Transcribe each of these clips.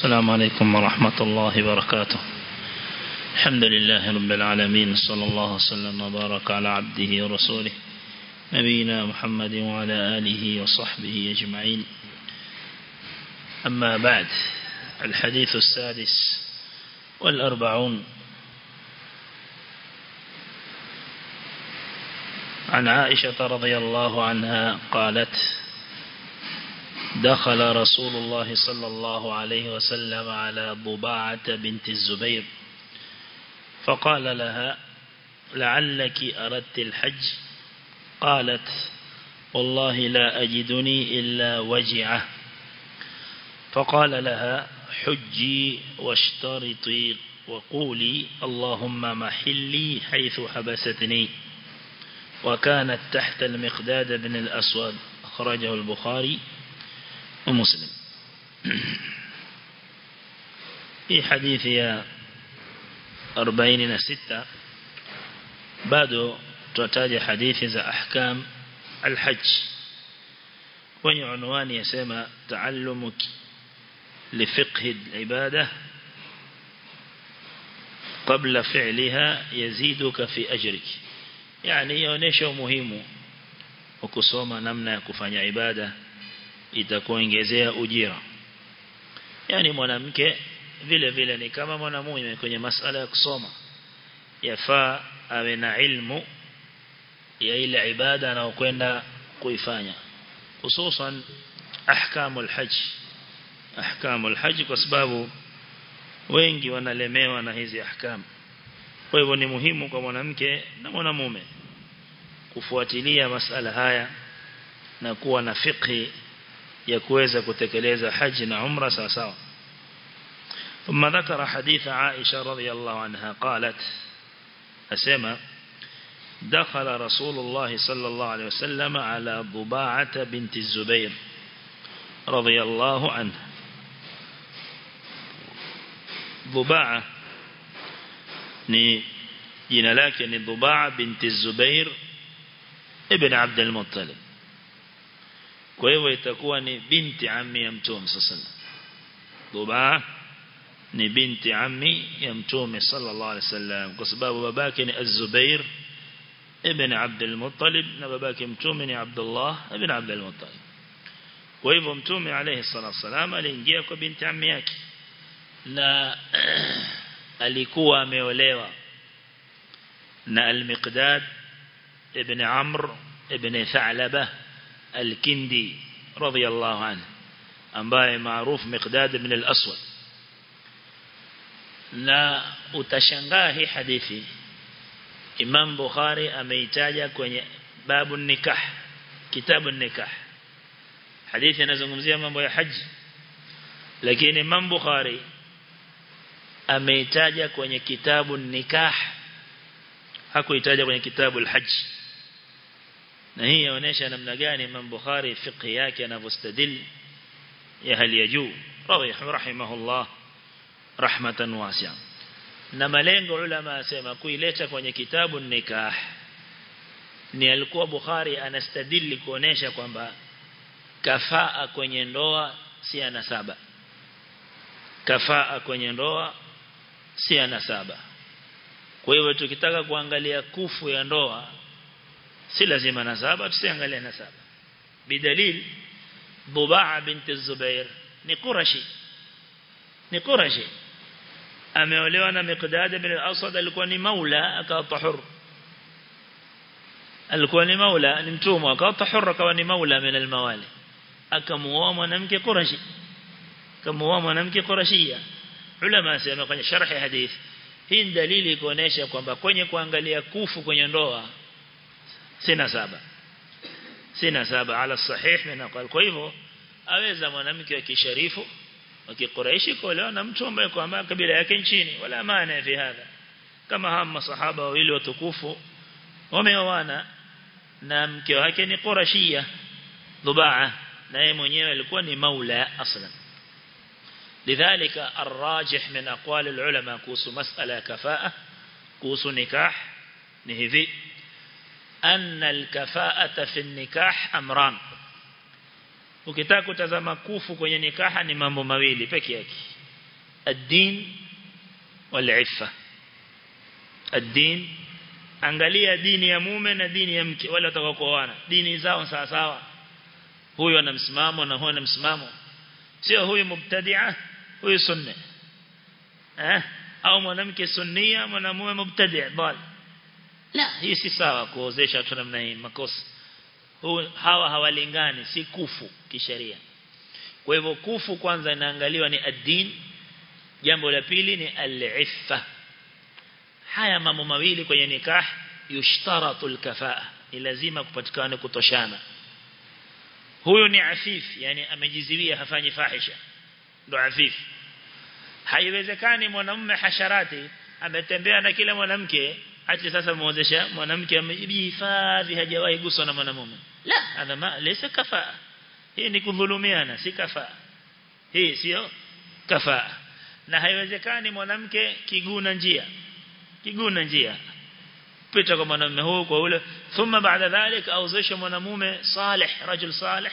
السلام عليكم ورحمة الله وبركاته. الحمد لله رب العالمين صلى الله وسلم وبارك على عبده ورسوله نبينا محمد وعلى آله وصحبه أجمعين. أما بعد الحديث السادس والأربعون. عن عائشة رضي الله عنها قالت دخل رسول الله صلى الله عليه وسلم على ضباعة بنت الزبير. فقال لها لعلك أردت الحج؟ قالت والله لا أجدني إلا وجعة. فقال لها حجي واشترطي وقولي اللهم محلي حيث حبستني. وكانت تحت المقداد بن الأسود أخرجه البخاري. ومسلم في حديث يا أربعين ستة بعد tutataja حديث ذا أحكام الحج. kwenye يسمى تعلمك لفقه العبادة. قبل فعلها يزيدك في أجرك. يعني يونيش مهم وكسوما نمنا كفاني عبادة. Itakuongezea ujira. Yani mwanamke vile vile ni kama mwanamume kwenye masala ya kusoma. Yafaa awe na ilmu ya ile ibada anayokwenda kuifanya. Hususan ahkamul hajj. Ahkamul hajj kwa sababu wengi wanalemewa na hizi ahkam. Kwa hivyo ni muhimu kwa mwanamke na mwanamume kufuatilia masala haya na kuwa na fiqhi ya kuweza kutekeleza haji na umra sawa ثم ذكر حديث عائشة رضي الله عنها قالت أسمى دخل رسول الله صلى الله عليه وسلم على ضباعة بنت الزبير رضي الله عنه ضباعة ni ni Dhubaa binti Zubair ibn Abd al-Muttalib kwa hivyo itakuwa ni binti ammi ya mtume sallallahu Dhubaa ni binti ammi ya mtume sallallahu alaihi wasallam kwa sababu babake ni Az-Zubair ibn Abd al-Muttalib na babake mtume ni Abdullah ibn Abd al-Muttalib kwa hivyo mtume alayhi salatu wasallam aliingia kwa binti ammi yake na alikuwa ameolewa na al-Miqdad ibn Amr ibn Tha'laba الكندي رضي الله عنه. أمباي معروف مقداد من الأسود. لا أتشنغاه حديثي. إمام بخاري أميتاجا كوني باب النكاح كتاب النكاح. حديثي نزمزي أمام بويا حج. لكن إمام بخاري أميتاجا كوني كتاب النكاح. حكو يتاجا كوني كتاب الحج. Na hii inaonyesha namna gani Imam Bukhari fiqh yake anavyostadil ya hali ya juu. Rahimahullah rahmatan wasi'a. Na malengo ulama asema kuileta kwenye kitabu nikah ni alikuwa Bukhari anastadili kuonesha kwamba kafaa kwenye ndoa si anasaba kafaa kwenye ndoa si ana saba. Kwa hivyo tukitaka kuangalia kufu ya ndoa si lazima nasaba tusiangalie nasaba. Bidalil Bubaa binti Zubair. Ni Qurashi ni Qurashi ameolewa na Miqdad bin al-Asad alikuwa ni maula akawa tahur. Alikuwa ni maula ni mtumwa akawa tahur akawa ni maula min al-mawali. Akamuoa mwanamke Qurashi akamuoa mwanamke Qurashia ulama sema kwenye sharhi hadith hii dalili kuonesha kwamba kwenye kuangalia kufu kwenye ndoa سنة سابة سنة سابة على الصحيح من أقل كويفو أويزا منامك كي شريفو وكي قريشي كولو نمتوم بيكو أما كبيرا يكن شيني ولا مانع في هذا كما هم صحابة وإلو تكوفو وميوانا نامك وكي قرشية ضباعة نايمون الكوني مولى أصلا لذلك الراجح من أقوال العلماء كوسو مسألة كفاءة كوسو نكاح نهذي أن الكفاءة في النكاح أمران. وكتاك تزام كوفو كوني نكاح نمام مويلي بكيك الدين والعفة. الدين أنجلي الدين يا مومن الدين يا مك ولا تقوقوانا دين إزاؤن ساساوا هو نمسمامو نهو نمسمامو سيا هو مبتدعة هو سنة. أه؟ أو منامك سنية منامو مبتدع بال. La hii si sawa kuozesha watu namna hii makosa. Hawa hawalingani si kufu kisheria. Kwa hivyo kufu kwanza inaangaliwa ni ad-din jambo la pili ni al-iffa haya mambo mawili kwenye nikah yushtaratu al-kafaa ni lazima kupatikane kutoshana. Huyu ni afif yani amejiziwia hafanyi fahisha. Ndo afif. Haiwezekani mwanamume hasharati ametembea na kila mwanamke ati sasa muozesha mwanamke amejihifadhi hajawahi guswa na mwanamume. La hadha ma laysa kafaa. Hii ni kudhulumiana si kafaa. Hii sio kafaa. Na haiwezekani mwanamke kiguna njia. Kiguna njia. Pita kwa mwanamume huyo kwa ule thumma baada dhalik auzesha mwanamume salih rajul salih.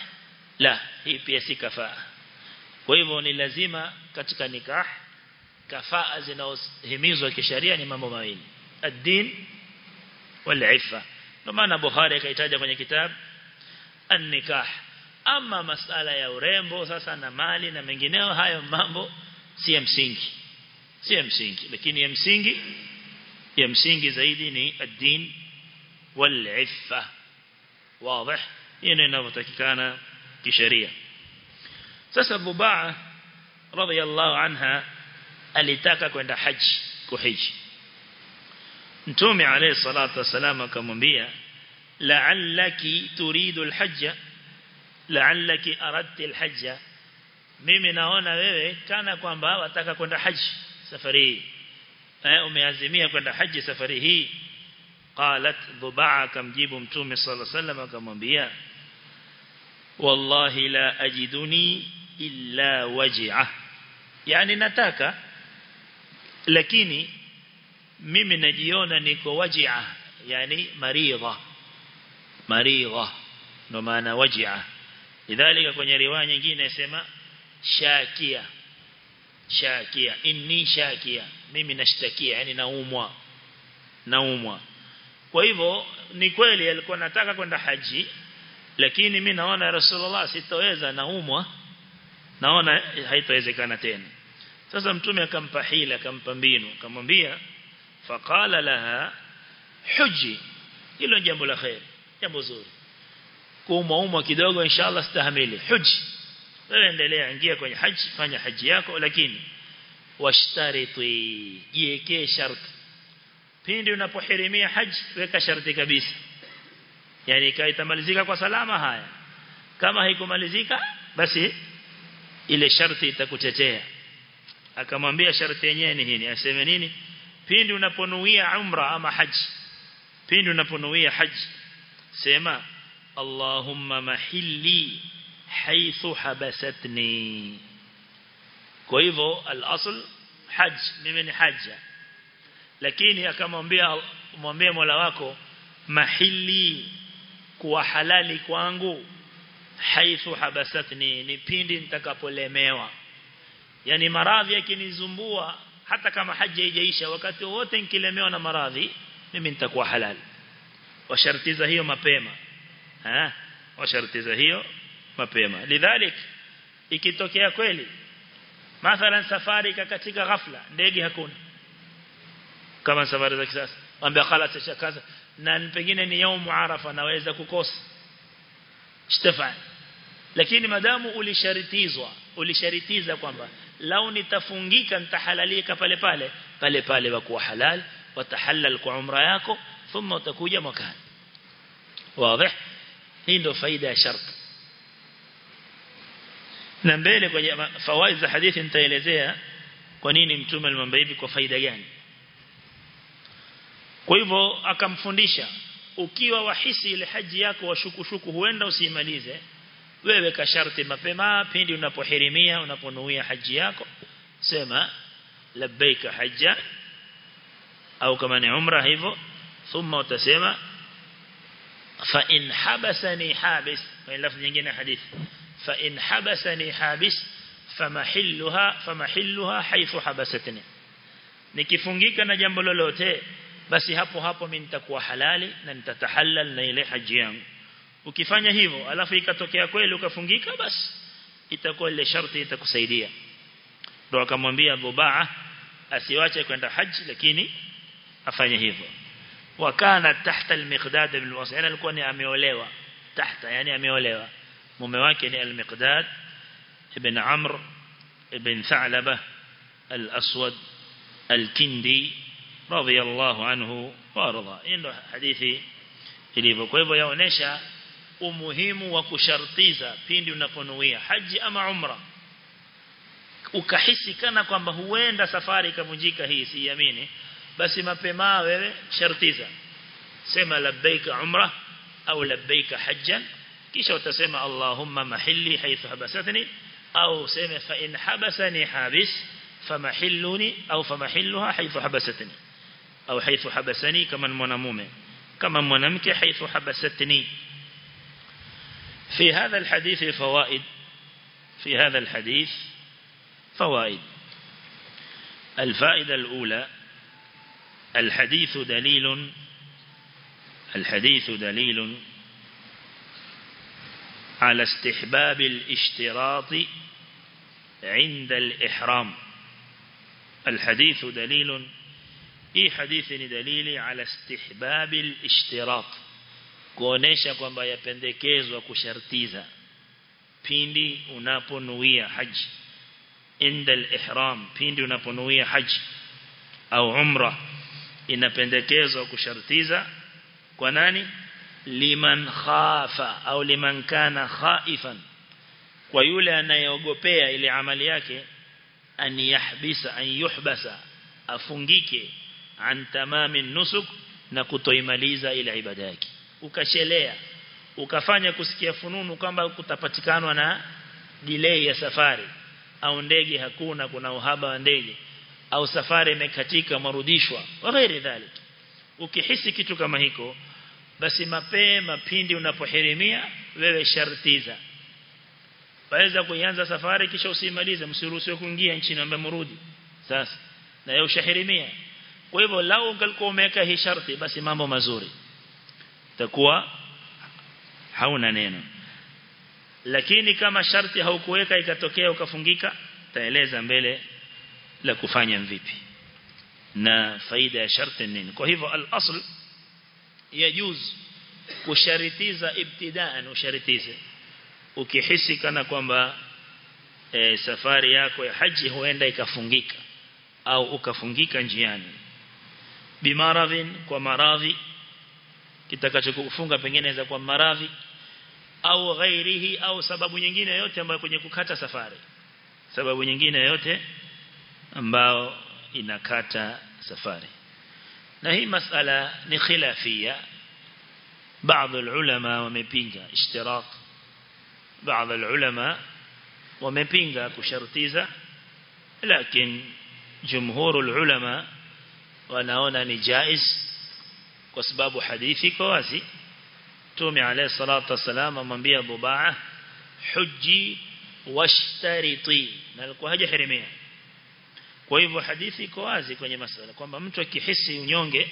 La hii pia si kafaa. Kwa hivyo ni lazima katika nikah kafaa zinazohimizwa kisheria ni mambo mawili ad-din wal-iffa ndio maana Bukhari akaitaja kwenye kitabu an-nikah. Ama masala ya urembo sasa na mali na mengineo hayo mambo si ya msingi. Si ya msingi. Lakini ya msingi ya msingi zaidi ni ad-din wal-iffa. Wazi hii inavyotakikana kisheria. Sasa Bubaa radhiyallahu anha alitaka kwenda haji kuhiji Mtume alayhi salatu wasalam akamwambia la'allaki turidu al-hajja la'allaki aradti al-hajja mimi naona wewe kana kwamba wataka kwenda haji safari hii eh umeazimia kwenda haji safari hii qalat dhubaa akamjibu mtume sallallahu alayhi wasallam akamwambia wallahi la ajiduni illa waj'a yani nataka lakini mimi najiona niko wajia yani maridha. Maridha ndo maana wajia. Lidhalika kwenye riwaya nyingine inasema shakia. Shakia. Inni shakia. Mimi nashtakia yani naumwa. Naumwa. Kwa hivyo ni kweli alikuwa nataka kwenda haji lakini mimi naona Rasulullah sitaweza naumwa. Naona haitawezekana tena. Sasa mtume akampa hila akampa mbinu. Akamwambia faqala laha huji. Hilo jambo la khair jambo zuri. Kuuma umwa kidogo inshallah stahamili huji. Wewe endelea ingia kwenye haji fanya haji yako lakini washtariti jiwekee sharti. Pindi unapohirimia haji weka sharti kabisa. Yani itamalizika kwa salama haya. Kama haikumalizika basi ile sharti itakutetea. Akamwambia sharti yenyewe ni nini aseme nini pindi unaponuia umra ama haji. Pindi unaponuia haji. Sema Allahumma mahilli haithu habasatni kwa hivyo al-asl haj mimi ni haja. Lakini akamwambia mwambie Mola wako mahili kuwa halali kwangu haithu habasatni ni pindi nitakapolemewa. Yani maradhi yakinizumbua hata kama haja haijaisha wakati wote nikilemewa na maradhi mimi nitakuwa halali. Washartiza hiyo mapema. Eh washartiza hiyo mapema. Lidhalik ikitokea kweli mathalan safari katika ghafla ndege hakuna. Kama safari za kisasa. Ambia khalas shakaza na pengine ni yaumu arafa naweza kukosa. Shtafan lakini madamu ulisharitizwa ulisharitiza kwamba lau nitafungika nitahalalika pale pale. Pale pale wakuwa halal watahallal kwa umra yako thumma utakuja mwakani. Wazi. Hii ndio faida ya sharti na mbele kwenye fawaid za hadithi nitaelezea kwa nini mtume alimwambia hivi kwa faida gani. Kwa hivyo akamfundisha ukiwa wahisi ile haji yako washukushuku huenda usimalize wewe ka sharti mapema pindi unapohirimia unaponuia haji yako sema labbaika hajja au kama ni umra hivyo thumma utasema fa in habasani habis kwa lafzi nyingine hadithi fa in habasani habis famahilluha famahilluha haithu habasatni nikifungika na jambo lolote basi hapo hapo mimi nitakuwa halali na nitatahalal na ile haji yangu ukifanya hivyo alafu ikatokea kweli ukafungika basi itakuwa ile sharti itakusaidia ndio akamwambia Dhubaa asiwache kwenda haji lakini afanye hivyo wakana tahta al-miqdad ibn al-wasil alikuwa ni ameolewa tahta yani ameolewa mume wake ni al-miqdad ibn amr ibn tha'laba al-aswad al-kindi radiyallahu anhu warda ndio hadithi ilivyo kwa hivyo yaonesha umuhimu wa kushartiza pindi unaponuia haji ama umra. Ukahisi kana kwamba huenda safari ikavunjika hii siamini. Basi mapema wewe shartiza. Sema labbaika umra au labbaika hajjan. Kisha utasema allahumma mahilli haythu habasatni au sema fa in habasani habis famahilluni au famahilluha haythu habasatni. Au haythu habasani kama mwanamume kama mwanamke haythu habasatni في هذا الحديث فوائد في هذا الحديث فوائد. الفائدة الأولى الحديث دليل الحديث دليل على استحباب الاشتراط عند الإحرام. الحديث دليل إيه حديث دليل على استحباب الاشتراط. Kuonesha kwamba yapendekezwa kushartiza pindi unaponuia haji. Inda al-ihram pindi unaponuia haji. Au umra inapendekezwa kushartiza kwa nani? Liman khafa au liman kana khaifan. Kwa yule anayeogopea ile amali yake an yahbisa an yuhbasa afungike an tamami nusuk na kutoimaliza ile ibada yake ukachelea ukafanya kusikia fununu kwamba kutapatikanwa na delay ya safari au ndege hakuna kuna uhaba wa ndege au safari imekatika marudishwa waghairi dhalik. Ukihisi kitu kama hiko basi mapema pindi unapohirimia wewe shartiza. Waweza kuanza safari kisha usimalize msiruhusiwe kuingia nchini ambaye mrudi sasa na yeye ushahirimia. Kwa hivyo lao ungalikuwa umeweka hii sharti basi mambo mazuri takuwa hauna neno. Lakini kama sharti haukuweka ikatokea ukafungika taeleza mbele la kufanya mvipi na faida ya sharti nini? Kwa hivyo al-asl yajuz kusharitiza ibtidaan usharitize. Ukihisi kana kwamba e, safari yako ya haji huenda ikafungika au ukafungika njiani. Bimaradhin kwa maradhi kitakachokufunga pengine za kwa maradhi au ghairihi au sababu nyingine yote ambayo kwenye kukata safari. Sababu nyingine yote ambao inakata safari. Na hii masala ni khilafia. Baadhi ulama wamepinga ishtirak. Baadhi ulama wamepinga kushartiza. Lakini jumhur ulama wanaona ni jaiz kwa sababu hadithi iko wazi. Mtume alayhi salatu wasalam amwambia bubaa huji washtariti na alikuwa hajahirimia. Kwa hivyo hadithi iko wazi kwenye masala kwamba mtu akihisi unyonge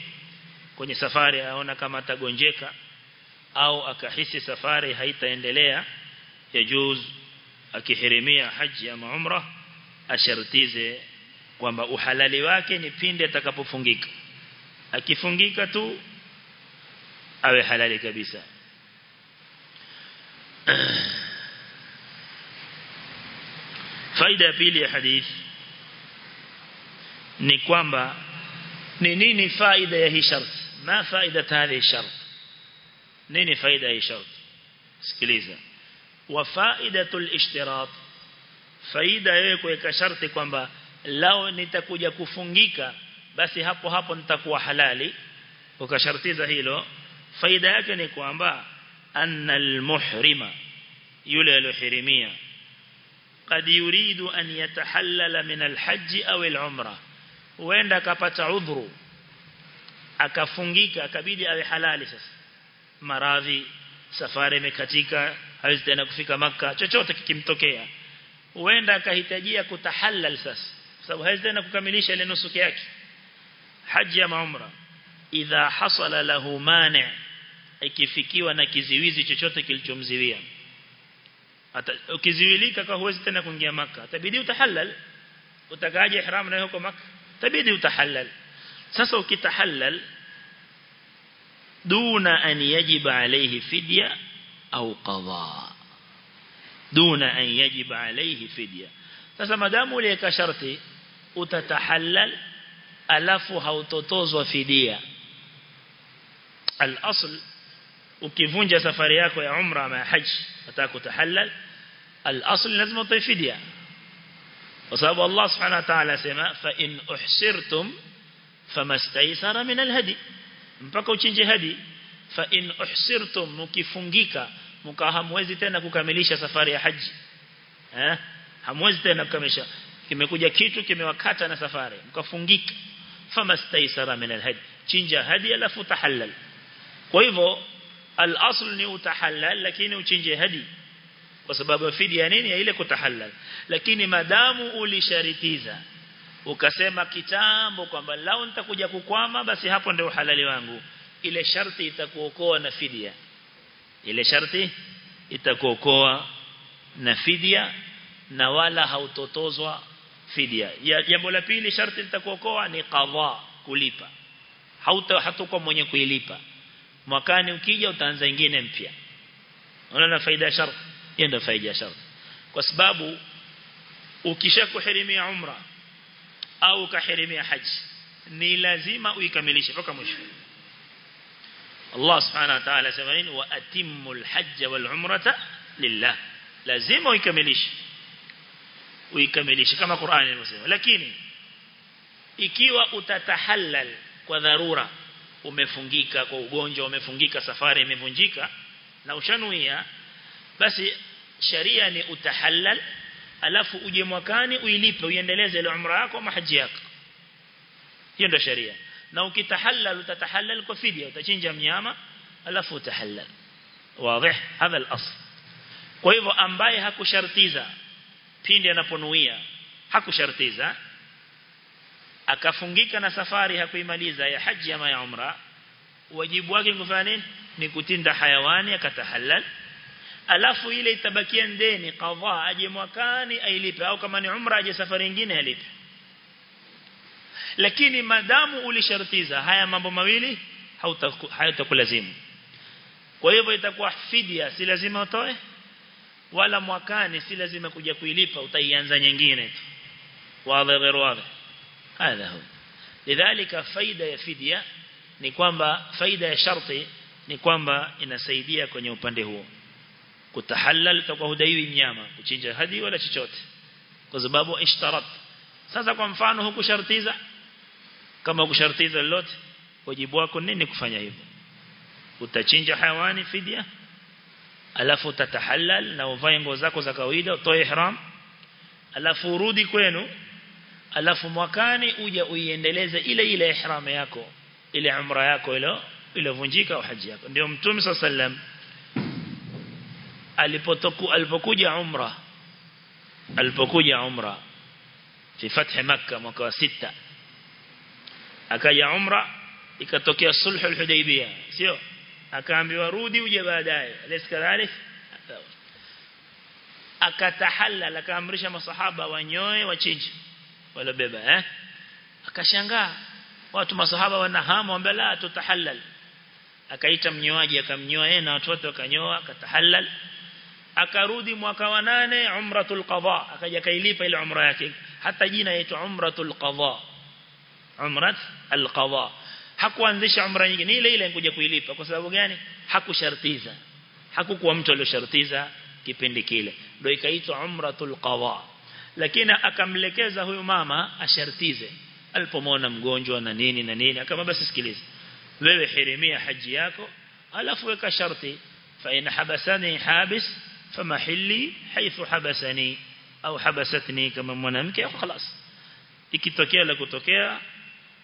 kwenye safari aona kama atagonjeka au akahisi safari haitaendelea yajuz akihirimia haji ama umra ashartize kwamba uhalali wake ni pindi atakapofungika. Akifungika tu awe halali kabisa faida ya pili ya hadith ni kwamba ni nini faida ya hii shart ma faida hadhi shart nini faida hii shart sikiliza wa faidatul ishtirat faida wewe kuweka sharti kwamba lao nitakuja kufungika basi hapo hapo nitakuwa halali ukashartiza hilo faida yake ni kwamba annal muhrima yule aliyohirimia قد يريد أن يتحلل من الحج أو العمرة huenda akapata udhuru akafungika akabidi awe halali sasa maradhi safari imekatika hawezi tena kufika maka chochote kikimtokea huenda akahitajia kutahallal sasa sababu hawezi tena kukamilisha ile nusu yake haji ya umra idha hasala lahu mani ikifikiwa na kiziwizi chochote kilichomziwia ukiziwilika kwa huwezi tena kuingia maka itabidi utahallal utakaje ihram na huko maka itabidi utahallal sasa ukitahallal duna an yajiba alayhi fidya au qada duna an yajiba alayhi fidya sasa madamu uliweka sharti utatahallal alafu hautotozwa fidia al-asl ukivunja safari yako ya umra ama haji unataka kutahallal al-asl lazima utoe kwa sababu Allah subhanahu wa ta'ala asema fa in uhsirtum famastaysara min al-hadi. Mpaka uchinje hadi fa in uhsirtum mukifungika mkahamwezi tena kukamilisha safari ya haji. Eh? Hamwezi tena kukamilisha. Kimekuja kitu kimewakata na safari mkafungika. Famastaysara min al-hadi. Chinja hadi alafu tahallal. Kwa hivyo al-asl ni utahallal lakini uchinje hadi. Kwa sababu fidia nini? Ya ile kutahallal. Lakini madamu ulisharitiza ukasema kitambo kwamba lao nitakuja kukwama basi hapo ndio halali wangu. Ile sharti itakuokoa na fidia. Ile sharti itakuokoa na fidia na wala hautotozwa fidia. Jambo la pili sharti litakuokoa ni qadha kulipa. Hauta hatakuwa mwenye kuilipa mwakani ukija utaanza nyingine mpya unaona faida ya sharti ndio faida ya sharti kwa sababu ukishakuhirimia umra au ukahirimia haji ni lazima uikamilishe mpaka mwisho Allah subhanahu wa ta'ala sema nini wa atimul hajj wal umrata lillah lazima uikamilishe uikamilishe kama Qur'ani inasema lakini ikiwa utatahallal kwa dharura umefungika kwa ugonjwa umefungika safari imevunjika na ushanuia basi sharia ni utahallal alafu uje mwakani uilipe uendeleze ile umra yako ama haji yako. Hiyo ndio sharia. Na ukitahallal utatahallal kwa fidia utachinja mnyama alafu utahallal. Wazi hadha al-asl. Kwa hivyo ambaye hakushartiza pindi anaponuia hakushartiza akafungika na safari hakuimaliza ya haji ama ya umra wajibu wake ni kufanya nini? Ni kutinda hayawani akatahalal alafu ile itabakia ndeni qadha aje mwakani ailipe. Au kama ni umra aje safari nyingine alipe. Lakini madamu ulishartiza haya mambo mawili hautakulazimu kwa hivyo itakuwa fidia si lazima utoe wala mwakani si lazima kuja kuilipa utaianza nyingine tu. Wadhi ghairu wadhi هذا هو. لذلك faida ya fidia ni kwamba faida ya sharti ni kwamba inasaidia kwenye upande huo. Kutahallal itakuwa hudaiwi mnyama kuchinja hadi wala chochote. Kwa sababu ishtarat. Sasa kwa mfano hukushartiza? Kama hukushartiza lolote wajibu wako nini kufanya hivyo? Utachinja hawani fidia alafu utatahallal na uvae nguo zako za kawaida utoe ihram? Alafu urudi kwenu alafu mwakani uja uiendeleze ile ile ihram yako ile umra yako ile iliyovunjika au haji yako. Ndio mtume sallam alipotoku alipokuja umra alipokuja umra fi fath makkah mwaka wa 6 akaja umra ikatokea sulhu al-hudaybiyah sio? Akaambiwa rudi uje baadaye. Alikadhalik akatahallal akaamrisha masahaba wanyoe wachinje wala beba eh? Akashangaa. Watu masahaba wanahamu ambela tutahallal. Akaita mnyoaji akamnyoa yeye na watoto wote wakanyoa akatahallal. Akarudi mwaka wa nane umratul qadha. Akaja kailipa ile umra yake. Hata jina yetu umratul qadha. Umrat al-qadha. Hakuanzisha umra nyingine ile ile kuja kuilipa. Kwa sababu gani? Hakushartiza. Hakukuwa mtu aliyoshartiza kipindi kile. Ndio ikaitwa umratul qadha lakini akamlekeza huyu mama ashartize alipomwona mgonjwa na nini na nini akama basi sikiliza wewe hirimia haji yako alafu weka sharti fa in habasani habis famahilli haythu habasani au habasatni kama mwanamke au خلاص ikitokea la kutokea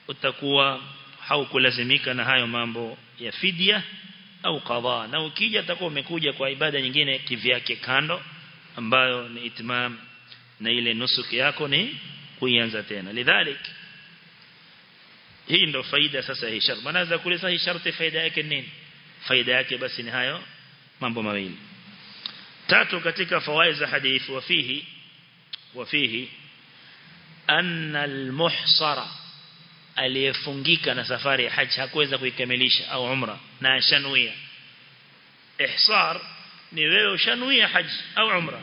utakuwa haukulazimika na hayo mambo ya fidia au qadha na ukija utakuwa umekuja kwa ibada nyingine kivyake kando ambayo ni itmam na ile nusuki yako ni kuianza tena lidhalik hii ndo faida sasa hii sharti manaweza kuuliza hii sharti faida yake nini faida yake basi ni hayo mambo mawili tatu katika fawaid za hadithi wafihi wafihi anna almuhsara aliyefungika na safari ya haji hakuweza kuikamilisha au umra na ashanuia ihsar ni wewe ushanuia haji au umra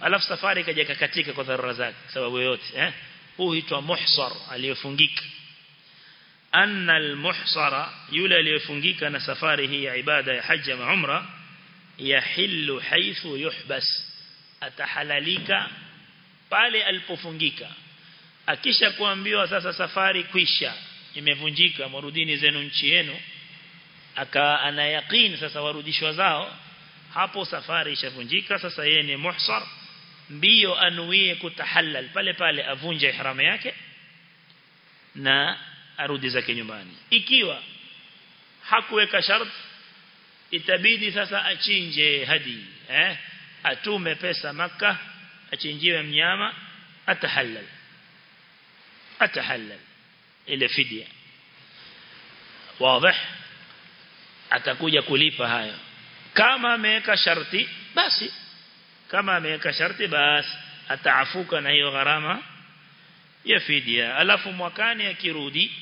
alafu safari ikaja kakatika kwa dharura zake sababu yote eh? Huu huitwa muhsar aliyofungika. Anna almuhsara yule aliyofungika na safari hii ya ibada ya haji na umra yahillu haythu yuhbas. Atahalalika pale alipofungika. Akisha kuambiwa sasa safari kwisha imevunjika marudini zenu nchi yenu aka ana yaqeen sasa warudishwa zao hapo safari ishavunjika sasa yeye ni muhsar mbio anuie kutahallal. Pale pale avunje ihramu yake na arudi zake nyumbani. Ikiwa hakuweka sharti itabidi sasa achinje hadi eh? Atume pesa maka achinjiwe mnyama atahallal. Atahallal. Ile fidia wazi. Atakuja kulipa hayo. Kama ameweka sharti basi kama ameweka sharti basi ataafuka na hiyo gharama ya fidia alafu mwakani akirudi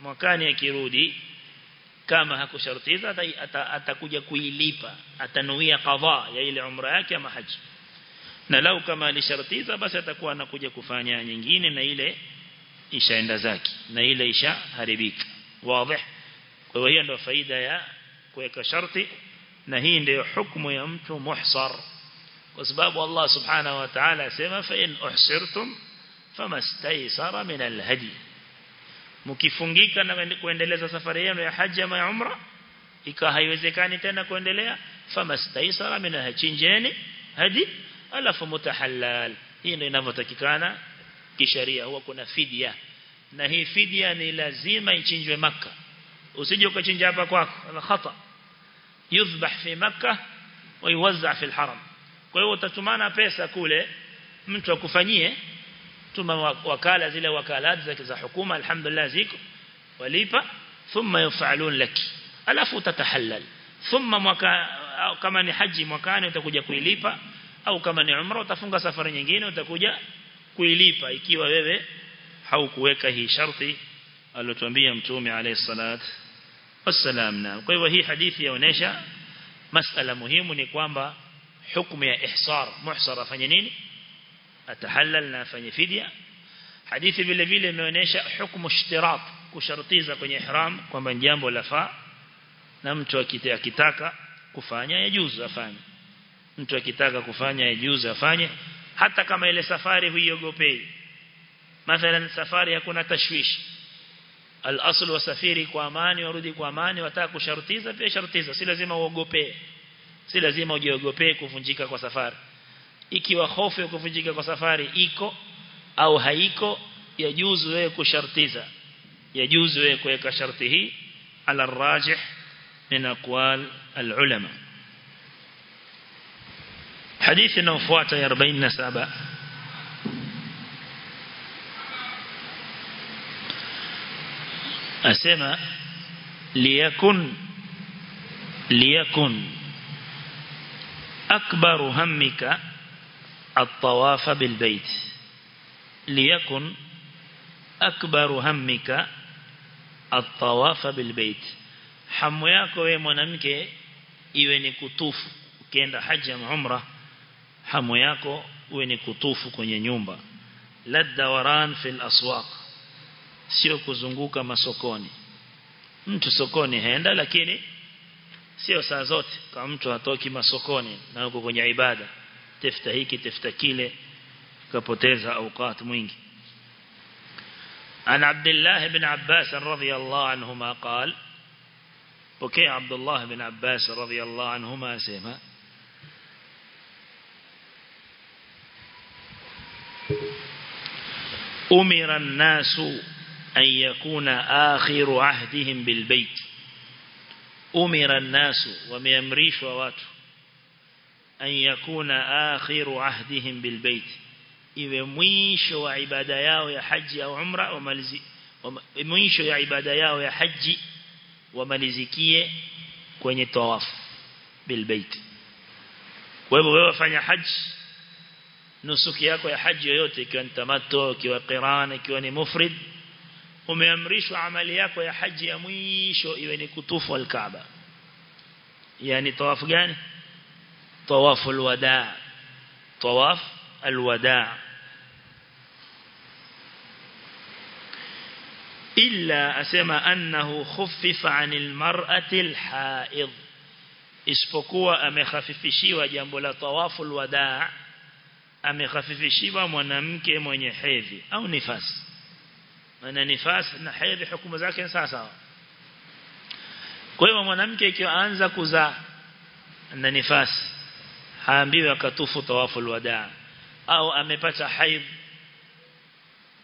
mwakani akirudi kama hakushartiza atakuja kuilipa atanuia qadha ya ile umra yake ama haji. Na lau kama alishartiza basi atakuwa anakuja kufanya nyingine na ile ishaenda zake na ile ishaharibika wazi. Kwa hiyo ndio faida ya kuweka sharti na hii ndio hukumu ya mtu muhsar kwa sababu Allah subhanahu wa ta'ala asema fa in uhsirtum famastaysara min alhadi mkifungika na kuendeleza safari yenu ya haji ama ya umra ikawa haiwezekani tena kuendelea famastaysara min alhajinjeni hadi alafu mutahallal hii ndio inavyotakikana kisheria huwa kuna fidia na hii fidia ni lazima ichinjwe maka usije ukachinja hapa kwako na khata yuzbah fi makkah wa yuwazza fi alharam kwa hiyo utatumana pesa kule mtu akufanyie tuma wakala zile wakalati zake za hukuma alhamdulillah ziko walipa thumma yafalun laki alafu utatahallal. Thumma mwaka kama ni haji mwakani utakuja kuilipa au kama ni umra utafunga safari nyingine utakuja kuilipa ikiwa wewe haukuweka hii sharti aliyotuambia mtume alayhi salat wassalam. Na kwa hivyo hii hadithi yaonesha masala muhimu ni kwamba hukumu ya ihsar muhsar afanye nini atahallal na afanye fidia hadithi vile vile imeonyesha hukumu ishtirat kushartiza kwenye ihram kwamba jambo lafaa na mtu akitaka kufanya yajuzu afanye mtu akitaka kufanya yajuzu afanye hata kama ile safari huiogopei mathalan safari hakuna tashwishi al-asl wasafiri kwa amani warudi kwa amani wataka kushartiza pia shartiza si lazima uogope si lazima ujiogopee kuvunjika kwa safari. Ikiwa hofu ya kuvunjika kwa safari iko au haiko yajuzu wewe kushartiza. Yajuzu wewe kuweka sharti hii. Ala rajih min aqwal alulama. Hadithi inayofuata ya 47 asema liyakun liyakun akbaru hammika at-tawaf bil bait liyakun akbaru hammika at-tawaf bil bait hamu yako we mwanamke iwe ni kutufu ukienda haji ama umra hamu yako uwe ni kutufu kwenye nyumba. La dawaran fil aswaq sio kuzunguka masokoni. Mtu sokoni haenda lakini sio saa zote kama mtu hatoki masokoni na yuko kwenye ibada tafuta hiki tafuta kile kapoteza wakati mwingi ana Abdullah ibn Abbas radhiyallahu anhuma qala okay Abdullah ibn Abbas radhiyallahu anhuma asema umira an-nasu an yakuna akhiru ahdihim bil bayt umira nasu wameamrishwa watu an yakuna akhiru ahdihim bilbait iwe mwisho wa ibada yao ya haji au umra wamalizi mwisho ya ibada yao ya haji wamalizikie kwenye tawafu bilbait kwa hivyo wafanya haji nusuki yako ya haji yoyote ikiwa ni tamattu ikiwa qiran ikiwa ni mufrid umeamrishwa amali yako ya haji ya mwisho iwe ni kutufu al-Kaaba yani tawafu gani tawafu al-wadaa tawaf al-wadaa illa asema annahu khuffifa 'anil mar'ati al-ha'id isipokuwa amekhafifishiwa jambo la tawafu al-wadaa amekhafifishiwa mwanamke mwenye hedhi au nifasi maana nifas na hedhi hukumu zake sawa sawa. Kwa hiyo mwanamke ikianza kuzaa na nifasi haambiwi akatufu tawafu alwadaa au amepata haidh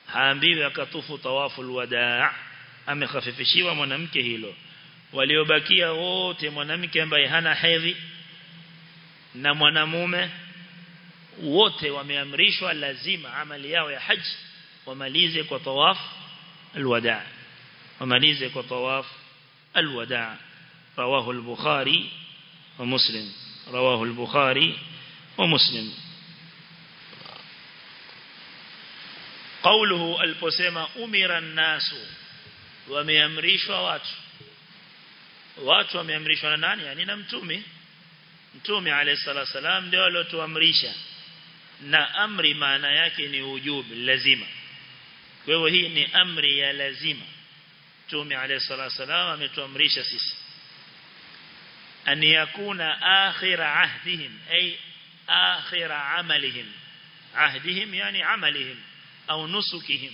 haambiwi akatufu tawafu alwadaa amekhafifishiwa mwanamke hilo. Waliobakia wote mwanamke ambaye hana hedhi na mwanamume wote wameamrishwa lazima amali yao ya haji wamalize kwa tawaf الوداع. ومليزك وطواف الوداع. رواه البخاري ومسلم. رواه البخاري ومسلم. قوله البسيما أمر الناس وميامريش وواتش واتش وميامريش ونان يعني نمتومي. نمتومي عليه الصلاة والسلام. دولة وامريشة na amri maana yake ni kwa hivyo hii ni amri ya lazima mtume alayhi salatu wasalam ametuamrisha sisi an yakuna akhir ahdihim ay akhir amalihim ahdihim yani amalihim au nusukihim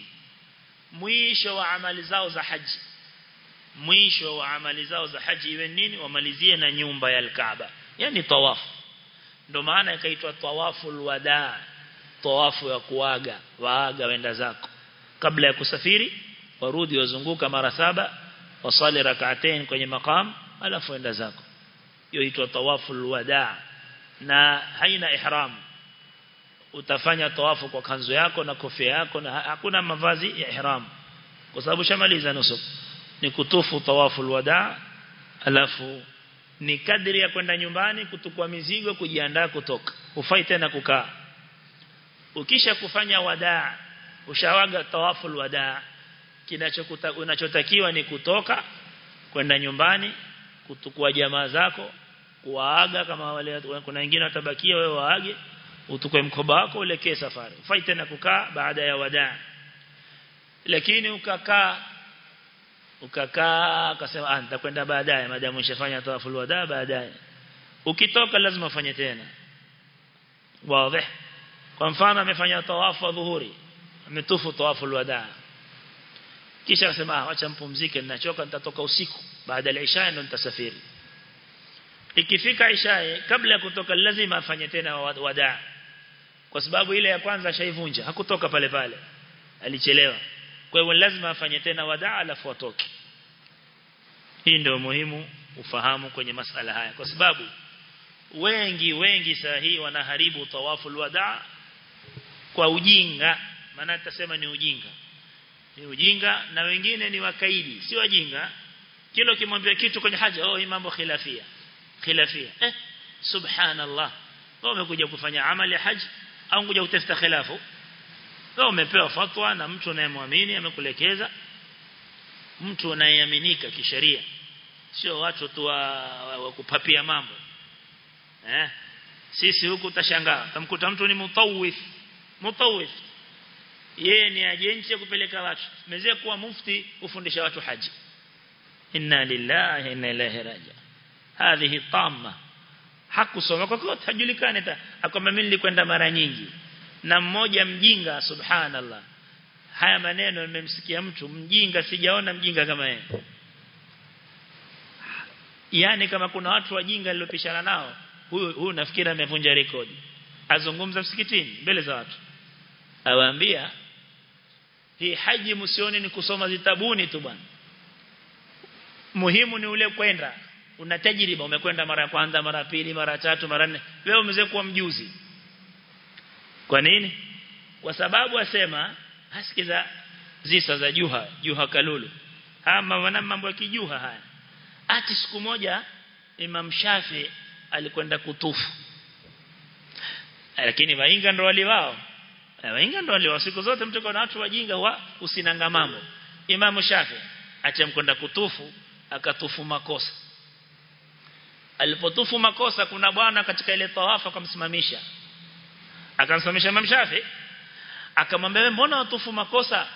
mwisho wa amali zao za haji mwisho wa amali zao za haji iwe nini wamalizie na nyumba ya al-Kaaba yani tawafu ndo maana ikaitwa tawaful wadaa tawafu ya kuaga waaga wenda zako kabla ya kusafiri warudi wazunguka mara saba wasali rak'atain kwenye maqam alafu enda zako. Hiyo inaitwa tawaful wadaa na haina ihram. Utafanya tawafu kwa kanzu yako na kofia yako na hakuna mavazi ya ihram. Kwa sababu shamaliza nusu ni kutufu tawaful wadaa alafu ni kadri ya kwenda nyumbani kutukua mizigo kujiandaa kutoka. Ufai tena kukaa. Ukisha kufanya wadaa ushawaga tawaful wadaa. Kinachokuta unachotakiwa ni kutoka kwenda nyumbani kutukua jamaa zako kuwaaga kama wale kuna wengine watabakia wewe waage utukue mkoba wako uelekee safari. Ufai tena kukaa baada ya wadaa. Lakini ukakaa ukakaa akasema ah nitakwenda baadaye. Madamu nishafanya tawaful wadaa baadaye. Ukitoka lazima ufanye tena. Wazi. Kwa mfano amefanya tawafu dhuhuri ametufu tawaful wadaa kisha akasema ah acha mpumzike ninachoka nitatoka usiku. Baada ya isha ndo nitasafiri. Ikifika isha kabla ya kutoka lazima afanye tena wada kwa sababu ile ya kwanza shaivunja hakutoka pale pale. Alichelewa. Kwa hiyo lazima afanye tena wadaa alafu atoke. Hii ndio muhimu ufahamu kwenye masala haya. Kwa sababu wengi wengi saa hii wanaharibu tawafu alwada kwa ujinga maana tutasema ni ujinga. Ni ujinga na wengine ni wakaidi. Si wajinga. Kilo kimwambia kitu kwenye haja oh hii mambo khilafia. Khilafia. Eh subhanallah. Wewe umekuja kufanya amali ya haji au kuja kutafuta khilafu? Wewe umepewa fatwa na mtu anayemwamini amekulekeza. Mtu anayeaminika kisheria. Sio watu tu wa wa, wa kupapia mambo. Eh sisi huku utashangaa utamkuta mtu ni mutawif mutawif yeye ni ajenti ya kupeleka watu. Mzee kuwa mufti ufundisha watu haji. Inna lillahi inna ilaihi raja hadhihi tamma. Hakusoma kwa kwa hajulikani hata. Akwamba mimi nilikwenda mara nyingi. Na mmoja mjinga subhanallah. Haya maneno nimemsikia mtu mjinga sijaona mjinga kama yeye. Yani kama kuna watu wajinga nilopishana nao huyu huyu nafikiri amevunja rekodi. Azungumza msikitini mbele za watu. Awaambia hii haji msioni ni kusoma zitabuni tu bwana. Muhimu ni ule kwenda. Una tajriba umekwenda mara ya kwanza mara pili mara tatu mara nne. Wewe umeze kuwa mjuzi. Kwa nini? Kwa sababu asema hasikiza zisa za juha juha kalulu. Ama wana mambo ya kijuha haya. Ati siku moja Imam Shafi alikwenda kutufu. Lakini wainga ndo wali wao wainga ndo wali wao siku zote mtu kwa watu wajinga wa usinanga mambo Imam Shafi acha mkwenda kutufu akatufu makosa. Alipotufu makosa kuna bwana katika ile tawafa akamsimamisha. Akamsimamisha Imam Shafi akamwambia mbona watufu makosa?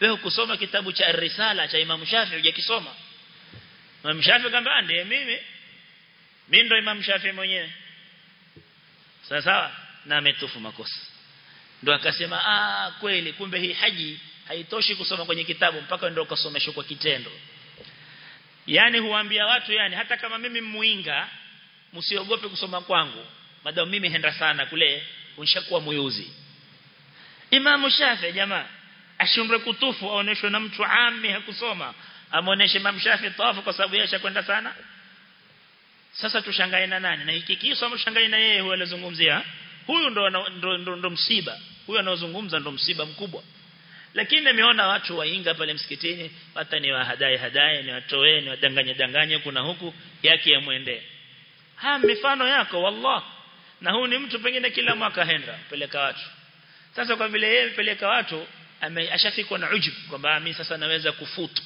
Wewe kusoma kitabu cha risala cha Imam Shafi hujakisoma? Imam Shafi akamwambia ndiye mimi. Mimi ndo Imam Shafi mwenyewe. Sawa sawa na ametufu makosa ndo akasema ah kweli kumbe hii haji haitoshi kusoma kwenye kitabu mpaka ndio ukasomeshwa kwa kitendo. Yani huambia watu yani hata kama mimi muinga msiogope kusoma kwangu. Madamu mimi henda sana kule unshakuwa muyuzi Imam Shafi jamaa ashumre kutufu aoneshwe na mtu ami hakusoma. Amoneshe Imam Shafi tawafu kwa sababu yeye kwenda sana. Sasa tushangae na nani? Na hiki kiso mshangae na yeye huyo alizungumzia huyu ndo ndo, ndo, ndo msiba. Huyu anaozungumza ndo msiba mkubwa. Lakini nimeona watu wainga pale msikitini hata ni wahadai hadai ni watoe ni wadanganye danganye kuna huku yake yamwendee. Ha mifano yako wallah. Na huu ni mtu pengine kila mwaka henda peleka watu. Sasa kwa vile yeye peleka watu ashafikwa na ujub kwamba mimi sasa naweza kufutu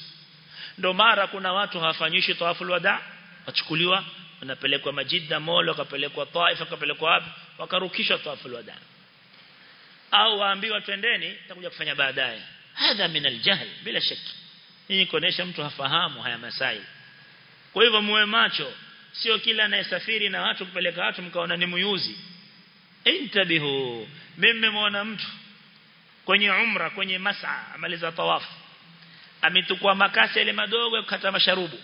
ndo mara kuna watu hawafanyishi tawaful wada wachukuliwa wanapelekwa Majidda Molo wakapelekwa Taif wakapelekwa wapi? Wakarukishwa tawaful wada au waambiwa twendeni takuja kufanya baadaye. Hadha min aljahl bila shaki hii kuonesha mtu hafahamu haya masai. Kwa hivyo muwe macho sio kila anayesafiri na watu kupeleka watu mkaona ni muyuzi. Intabihu mmemwona mtu kwenye umra kwenye mas'a amaliza tawafu ametukua makasi ile madogo kukata masharubu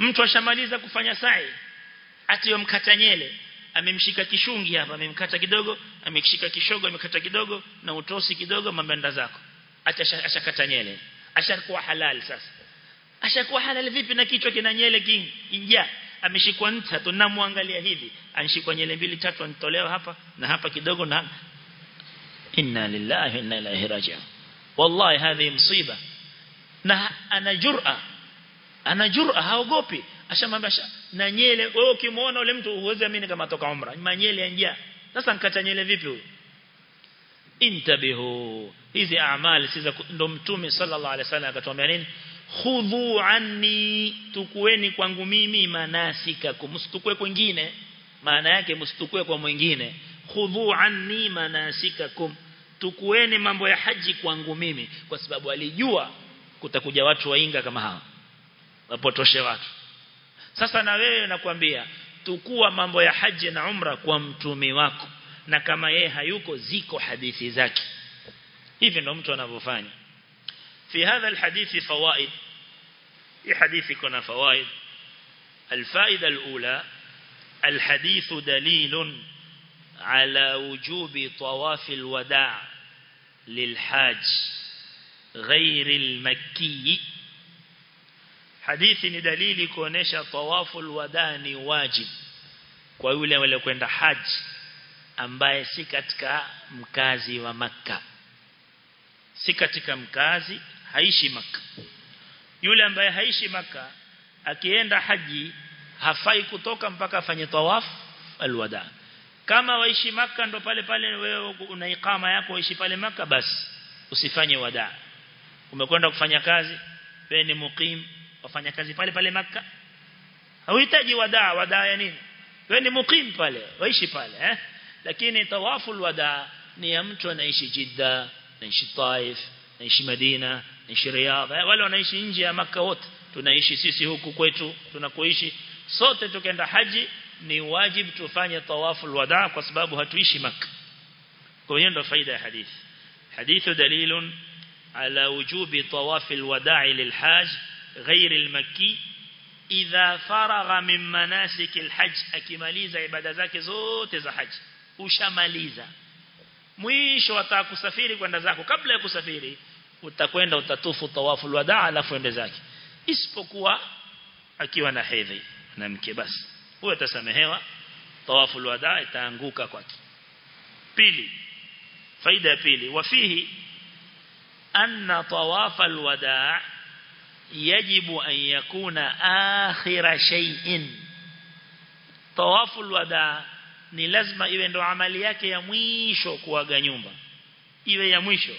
mtu ashamaliza kufanya sa'i ati mkata nyele amemshika kishungi hapa amemkata kidogo amekishika kishogo amekata kidogo na utosi kidogo mabanda zako. Ashakata nyele. Ashakuwa halal sasa. Ashakuwa halal vipi na kichwa kina nyele kingi inja ameshikwa nta tunamwangalia hivi. Anshikwa nyele mbili tatu anitolewa hapa na hapa kidogo na inna lillahi inna ilaihi raji'un. Wallahi hadhi msiba na ana jur'a ana jur'a haogopi ashamwambia na nyele wewe ukimuona ule mtu uweze amini kama toka umra. Manyele yanja sasa nkata nyele vipi huyo intabihu. Hizi amali siza ndo mtume sallallahu alaihi wasallam akatuambia nini? Khudhu anni tukueni kwangu mimi manasikakum. Msitukue kwingine. Maana yake msitukue kwa mwingine. Khudhu anni manasikakum. Tukueni mambo ya haji kwangu mimi. Kwa sababu alijua kutakuja watu wainga kama hawa wapotoshe watu sasa na wewe nakwambia tukua mambo ya haji na umra kwa mtumi wako na kama yeye hayuko ziko hadithi zake hivi ndo mtu anavyofanya في هذا الحديث فوائد في حديث كنا فوائد الفائدة الأولى الحديث دليل على وجوب طواف الوداع للحاج غير المكي hadithi ni dalili kuonesha tawaful wadani wajib kwa yule wale kwenda haji ambaye si katika mkazi wa maka si katika mkazi haishi maka yule ambaye haishi maka akienda haji hafai kutoka mpaka afanye tawaf alwada. Kama waishi maka ndo pale pale wewe una ikama yako waishi pale maka basi usifanye wada. Umekwenda kufanya kazi wewe ni muqim wafanya kazi pale pale maka hauhitaji wadaa wadaa ya nini wewe ni muqim pale waishi pale eh lakini tawaful wadaa ni ya mtu anaishi Jidda anaishi Taif anaishi Madina anaishi Riyadh wale wanaishi nje ya maka wote tunaishi sisi huku kwetu tunakoishi sote tukenda haji ni wajib tufanye tawaful wadaa kwa sababu hatuishi maka kwa hiyo ndio faida ya hadithi hadithu dalilun ala wujubi tawafil wadaa lilhaj غير المكي إذا فرغ من مناسك الحج akimaliza ibada zake zote za haji ushamaliza mwisho wataka kusafiri kwenda zako kabla ya kusafiri utakwenda utatufu tawafu alwadaa alafu ende zake isipokuwa akiwa na hedhi na mke basi huyo atasamehewa tawafu alwadaa itaanguka kwake pili faida ya pili wafihi anna tawaf alwada' yajibu an yakuna akhira shay'in. طواف الوداع ni lazima iwe ndo amali yake ya mwisho kuaga nyumba. Iwe ya mwisho.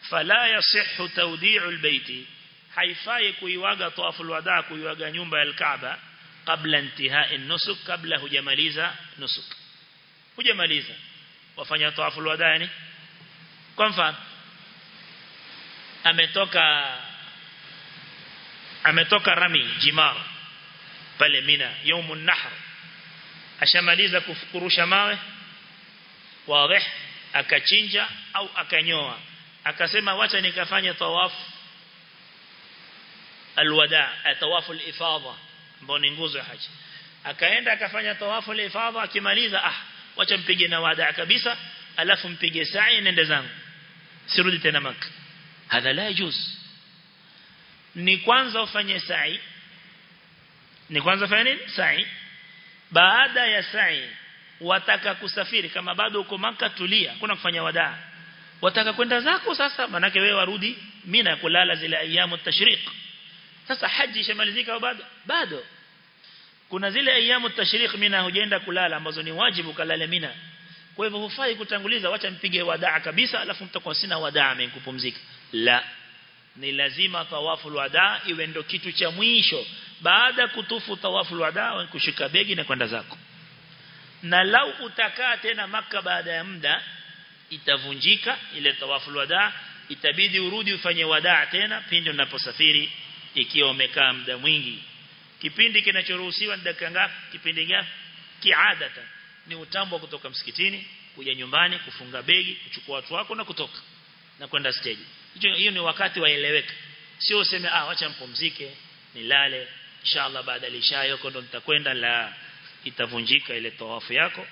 Fala yasihhu tawdi'u albayti haifai kuiwaga tawaf alwada' kuiwaga nyumba ya al-Kaaba kabla intihai nusuk kabla hujamaliza nusuk. Hujamaliza. Wafanya tawafu alwada yani kwa mfano ametoka ametoka rami jimar pale mina yaumun nahr. Ashamaliza kufukurusha mawe wazi akachinja au akanyoa. Akasema wacha nikafanye tawafu alwada tawafu alifadha ambao ni nguzo ya haji. Akaenda akafanya tawafu al-ifadha akimaliza ah wacha mpige na wada kabisa alafu mpige sa'i nende zangu. Sirudi tena maka hadha la yajuz ni kwanza ufanye sa'i. Ni kwanza ufanye nini? Sa'i. Baada ya sa'i wataka kusafiri. Kama bado uko maka tulia. Kuna kufanya wada wataka kwenda zako sasa manake wewe warudi mina kulala zile ayamu tashriq. Sasa haji ishamalizika bado? Bado. Kuna zile ayamu tashriq mina hujaenda kulala ambazo ni wajibu kalale mina. Kwa hivyo hufai kutanguliza wacha mpige wadaa kabisa alafu mtakuwa sina wadaa mkupumzika la ni lazima tawafu wada iwe ndo kitu cha mwisho. Baada kutufu tawafu wada kushika begi na kwenda zako. Na lau utakaa tena maka baada ya muda itavunjika ile tawafu wada itabidi urudi ufanye wadaa tena pindi unaposafiri ikiwa umekaa muda mwingi. Kipindi kinachoruhusiwa ni dakika ngapi? Kipindi ngapi kiadata. Ni utambo kutoka msikitini kuja nyumbani kufunga begi kuchukua watu wako na kutoka na kwenda stage hiyo ni wakati waeleweka sio useme ah acha mpumzike nilale inshallah baada lisha yako ndo nitakwenda la. Itavunjika ile tawafu yako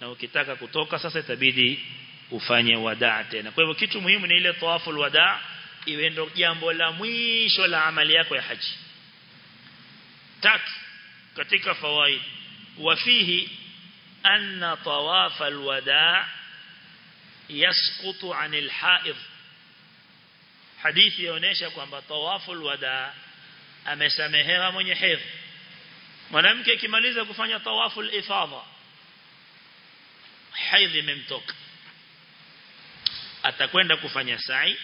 na ukitaka kutoka sasa itabidi ufanye wadaa tena. Kwa hivyo kitu muhimu ni ile tawafu alwadaa iwe ndo jambo la mwisho la amali yako ya haji. Tatu katika fawaid wafihi anna tawaf alwadaa yasqutu anil haid hadithi yaonesha kwamba tawafu alwada amesamehewa mwenye hedhi. Mwanamke akimaliza kufanya tawafu alifadha hedhi imemtoka. Atakwenda kufanya sa'i.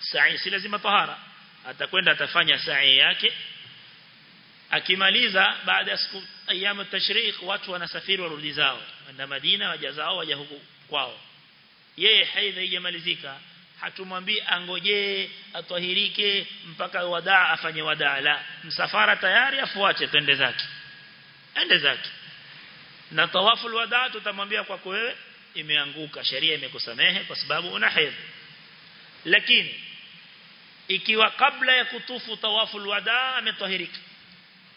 Sa'i si lazima tahara. Atakwenda atafanya sa'i yake. Akimaliza baada ya siku ayamu tashriq watu wanasafiri warudi zao. Na Madina wajazao waja huku kwao. Yeye haidha haijamalizika hatumwambii angojee atahirike mpaka wadaa afanye wadaa. La msafara tayari afuate twende zake. Ende zake. Na tawafu wadaa tutamwambia kwako wewe imeanguka. Sheria imekusamehe kwa sababu una hedhi. Lakini ikiwa kabla ya kutufu tawafu wadaa ametahirika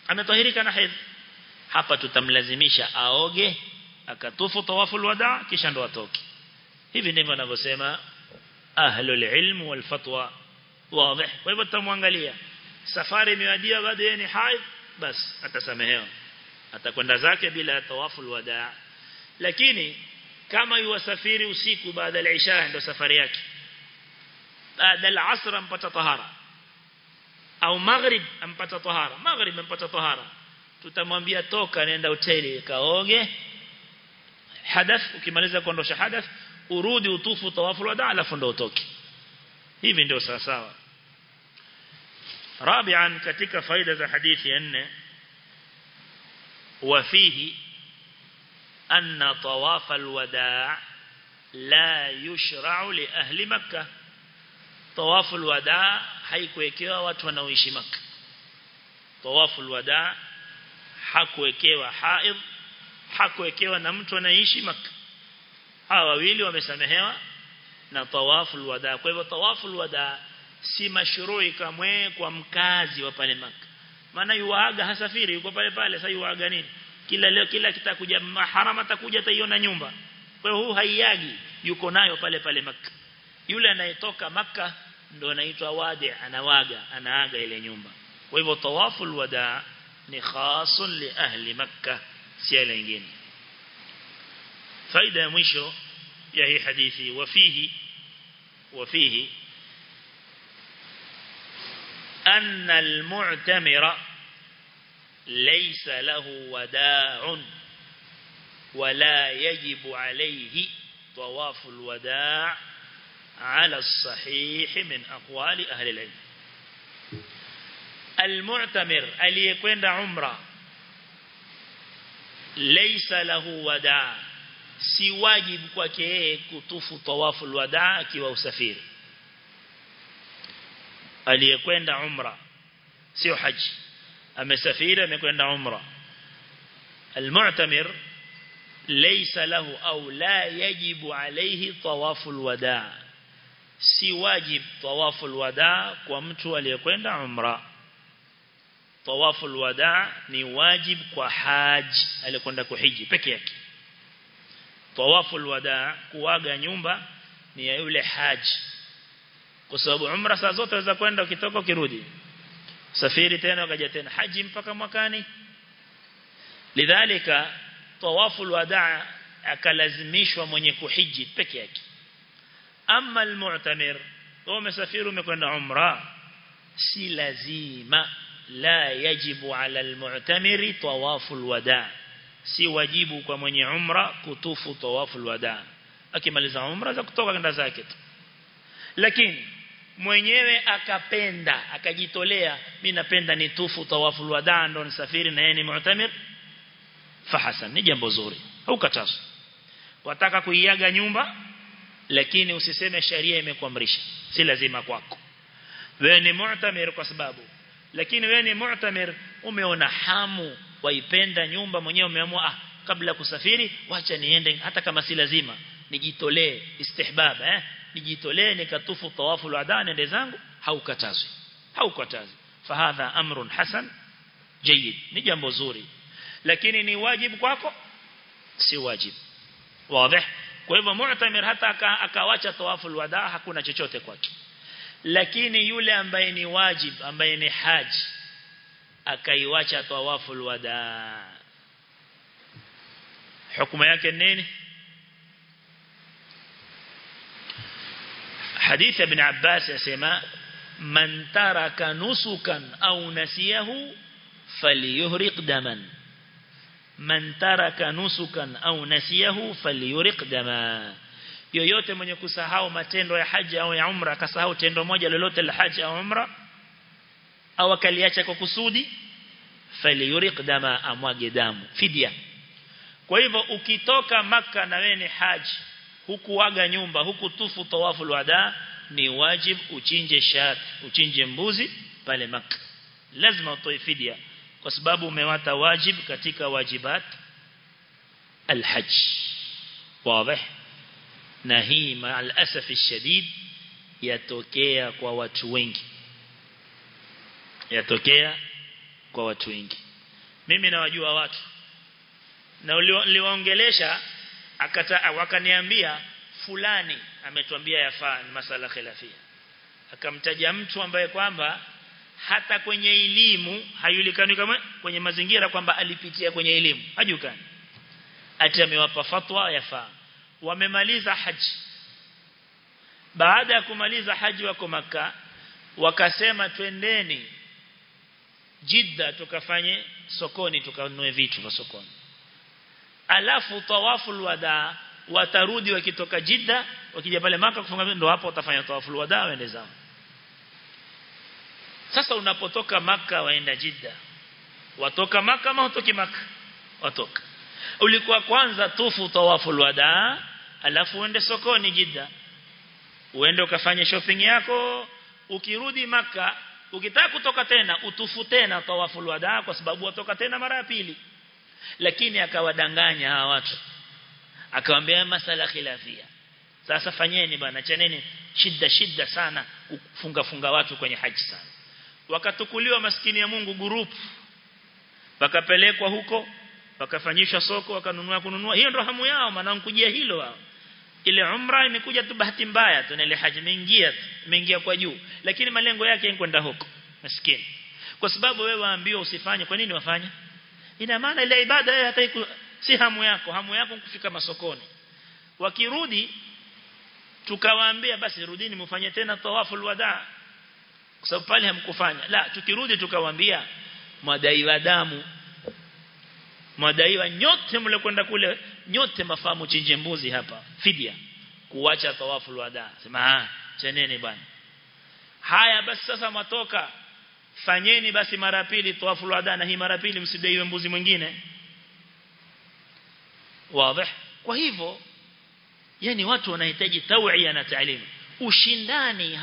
ametahirika na hedhi. Hapa tutamlazimisha aoge akatufu tawafu alwada kisha ndo atoke. Hivi ndivyo wanavyosema أهل العلم والفتوى. واضح؟ ويبتهم وانغاليا سفاري ميوديا بعد يني حاي بس أتسمهيهم أتكون ذاك بلا تواف الوداع. لكني كما يوسفيري وسيك بعد العشاء عند سفرياك. بعد العصر أم طهارة. أو مغرب أم طهارة. مغرب أم طهارة. تتمم بيا توكا عند أوتيلي كاوغي. حدث وكما لزا كوندوش حدث. urudi utufu tawafu wada alafu ndo utoke hivi ndio sawa sawa rabi'an katika faida za hadithi ya nne وفيه أن طواف الوداع لا يشرع لأهل مكة طواف الوداع haikuwekewa watu wanaoishi maka tawafu alwada hakuwekewa haid hakuwekewa na mtu anaishi maka hawa wawili wamesamehewa na tawafu alwada. Kwa hivyo tawafu alwada si mashrui kamwe kwa mkazi wa pale maka maana yuaga hasafiri yuko pale pale sasa yuaga nini? Kila leo kila kitakuja maharama atakuja ataiona nyumba. Kwa huu haiagi yuko nayo pale pale maka yule anayetoka maka ndo anaitwa wadi anawaga anaaga ile nyumba. Kwa hivyo tawafu alwada ni khasun li ahli makkah si ile nyingine ya mwisho ya hii hadithi wafihi wafihi أن المعتمر ليس له وداع ولا يجب عليه طواف الوداع على الصحيح من أقوال أهل العلم. المعتمر aliyekwenda umra laysa lahu wadaa si wajibu kwake yeye kutufu tawafu alwada akiwa usafiri. Aliyekwenda umra sio haji. Amesafiri amekwenda umra. Almu'tamir laysa lahu au la yajibu alayhi tawafu alwada. Si wajib tawafu alwada kwa mtu aliyekwenda umra. Tawafu alwada ni wajib kwa haji aliyekwenda kuhiji peke yake tawafu alwada kuaga nyumba ni ya yule haji. Kwa sababu umra saa zote waweza kwenda ukitoka ukirudi. Safiri tena ukaja tena. Haji mpaka mwakani. Lidhalika tawafu wadaa akalazimishwa mwenye kuhiji peke yake. Ama almu'tamir umesafiri umekwenda umra si lazima. La yajibu ala almu'tamiri tawafu alwada si wajibu kwa mwenye umra kutufu tawafu alwada. Akimaliza umra za kutoka kanda zake tu. Lakini mwenyewe akapenda akajitolea mimi napenda nitufu tawafu alwada ndo nisafiri na yeye ni mu'tamir fahasan ni jambo zuri. Haukatazo wataka kuiaga nyumba lakini usiseme sharia imekuamrisha. Si lazima kwako. Wewe ni mu'tamir kwa sababu. Lakini wewe ni mu'tamir umeona hamu waipenda nyumba mwenyewe umeamua ah kabla kusafiri wacha niende hata kama si lazima. Nijitolee istihbab eh? Nijitolee nikatufu tawafu al-adha nende zangu. Haukatazwi. Haukatazwi. Fahadha amrun hasan jayyid. Ni jambo zuri. Lakini ni wajibu kwako? Si wajibu. Wazi. Kwa hivyo mu'tamir hata akawacha tawafu alwada hakuna chochote kwake. Lakini yule ambaye ni wajib ambaye ni haji akaiwacha tawafu alwada hukumu yake nini حديث ابن عباس يسمى من ترك نسكا أو نسيه فليهرق دما man taraka nusukan au nasiyahu falyuriq dama yoyote mwenye kusahau matendo ya haji au ya umra akasahau tendo moja lolote la haji au umra au akaliacha kwa kusudi falyuriq dama amwage damu fidia kwa hivyo ukitoka maka na wewe ni haji hukuaga nyumba huku tufu tawafu alwada ni wajib uchinje shat uchinje mbuzi pale maka lazima utoe fidia kwa sababu umewata wajib katika wajibat alhajj. Wazi. Na hii maal asaf shadid yatokea kwa watu wengi yatokea kwa watu wengi. Mimi nawajua watu. Na niliwaongelesha akata wakaniambia fulani ametuambia yafaa ni masala khilafia. Akamtaja mtu ambaye kwamba hata kwenye elimu hayulikani kama kwenye mazingira kwamba alipitia kwenye elimu. Hajukani ati amewapa fatwa yafaa. Wamemaliza haji. Baada ya kumaliza haji wako maka wakasema twendeni Jidda tukafanye sokoni tukanue vitu kwa sokoni. Alafu tawafu alwada watarudi wakitoka Jidda wakija pale maka kufunga ndo hapo watafanya tawafu alwada waende zao sasa unapotoka maka waenda Jidda. Watoka maka ama utoki maka watoka. Ulikuwa kwanza tufu tawafu alwada alafu uende sokoni Jidda. Uende ukafanye shopping yako ukirudi maka ukitaka kutoka tena utufu tena tawaful wada kwa sababu watoka tena mara ya pili. Lakini akawadanganya hawa watu. Akawaambia masala khilafia. Sasa fanyeni bana chaneni shida shida sana kufunga funga watu kwenye haji sana. Wakatukuliwa maskini ya Mungu group. Wakapelekwa huko wakafanyishwa soko wakanunua kununua. Hiyo ndo hamu yao maana hilo wao ile umra imekuja tu bahati mbaya tu na ile haji imeingia imeingia kwa juu. Lakini malengo yake ni kwenda huko. Maskini. Kwa sababu wewe waambiwa usifanye kwa nini wafanya ina maana ile ibada yeye hata si hamu yako. Hamu yako kufika masokoni. Wakirudi tukawaambia basi rudini mfanye tena tawaful wadaa. Kwa sababu pale hamkufanya. La tukirudi tukawaambia madaiwa damu madaiwa nyote mliokwenda kule nyote mafamu chinje mbuzi hapa. Fidia kuacha tawaful alwada sema ah cheneni bwana. Haya basi sasa matoka fanyeni basi mara pili tawaful alwada na hii mara pili msidaiwe mbuzi mwingine. Wazi kwa hivyo yani watu wanahitaji tauia na taalimu. Ushindani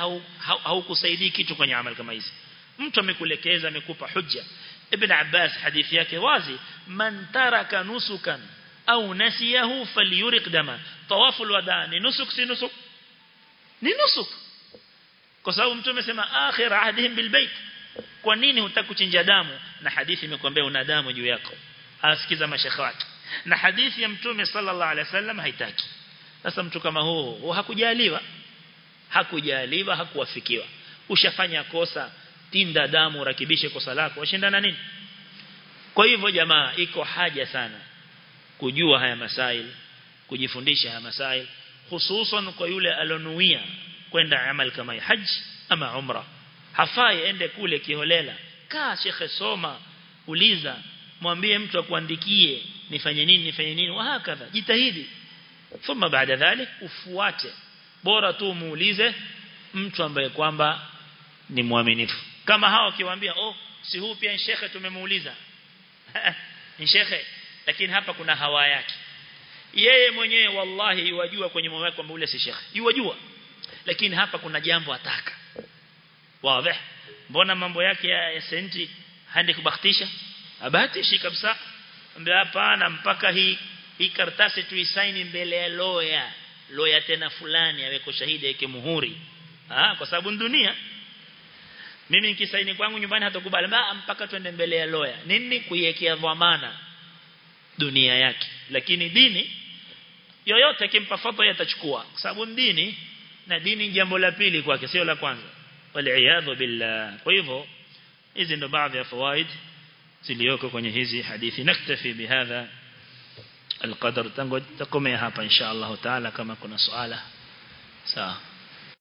haukusaidii hau, hau kitu kwenye amali kama hizi. Mtu amekulekeza amekupa hujja ibn عباس hadithi yake wazi man taraka nusukan au nasiyahu falyuriq dama. Tawafu alwada ni nusuk si nusuk? Ni nusuk. Kwa sababu mtume sema akhir ahdihim bilbayt kwa nini hutakuchinja damu? Na hadithi imekwambia una damu juu yako. Asikiza mashekhi wake. Na hadithi ya mtume sallallahu alaihi wasallam haitaki. Sasa mtu kama huo hakujaliwa. Hakujaliwa hakuwafikiwa. Ushafanya kosa tinda damu rakibishe kosa lako. Washindana nini? Kwa hivyo jamaa iko haja sana kujua haya masail kujifundisha haya masail hususan kwa yule alonuia kwenda amal kama hajj ama umra. Hafai ende kule kiholela. Kaa shekhe soma uliza mwambie mtu akuandikie nifanye nini nifanye nini wahakadha jitahidi. Thumma baada dhalik ufuate. Bora tu muulize mtu ambaye kwamba ni mwaminifu kama hao kiwaambia oh si huu pia shekhe tumemuuliza. Shekhe lakini hapa kuna hawa yake. Yeye mwenyewe wallahi yajua kwenye moyo wake kwamba ule si shekhe. Yajua lakini hapa kuna jambo ataka. Wazi mbona mambo yake ya, ya senti hande kubahatisha abatishi kabisa. Ambaye hapana mpaka hii hii karatasi tuisaini mbele ya loya loya tena fulani aweko shahidi yake muhuri. Ah kwa sababu dunia mimi nikisaini kwangu nyumbani hatakubali mpaka twende mbele ya loya nini kuiwekea dhamana dunia yake lakini dini yoyote kimpa fatwa atachukua kwa sababu dini na dini jambo la pili kwake sio la kwanza waliaadhu billah kwa hivyo hizi ndo baadhi ya fawaid zilizoko kwenye hizi hadithi naktafi bihadha القدر تنقل تقوم hapa insha Allah taala kama kuna swala sawa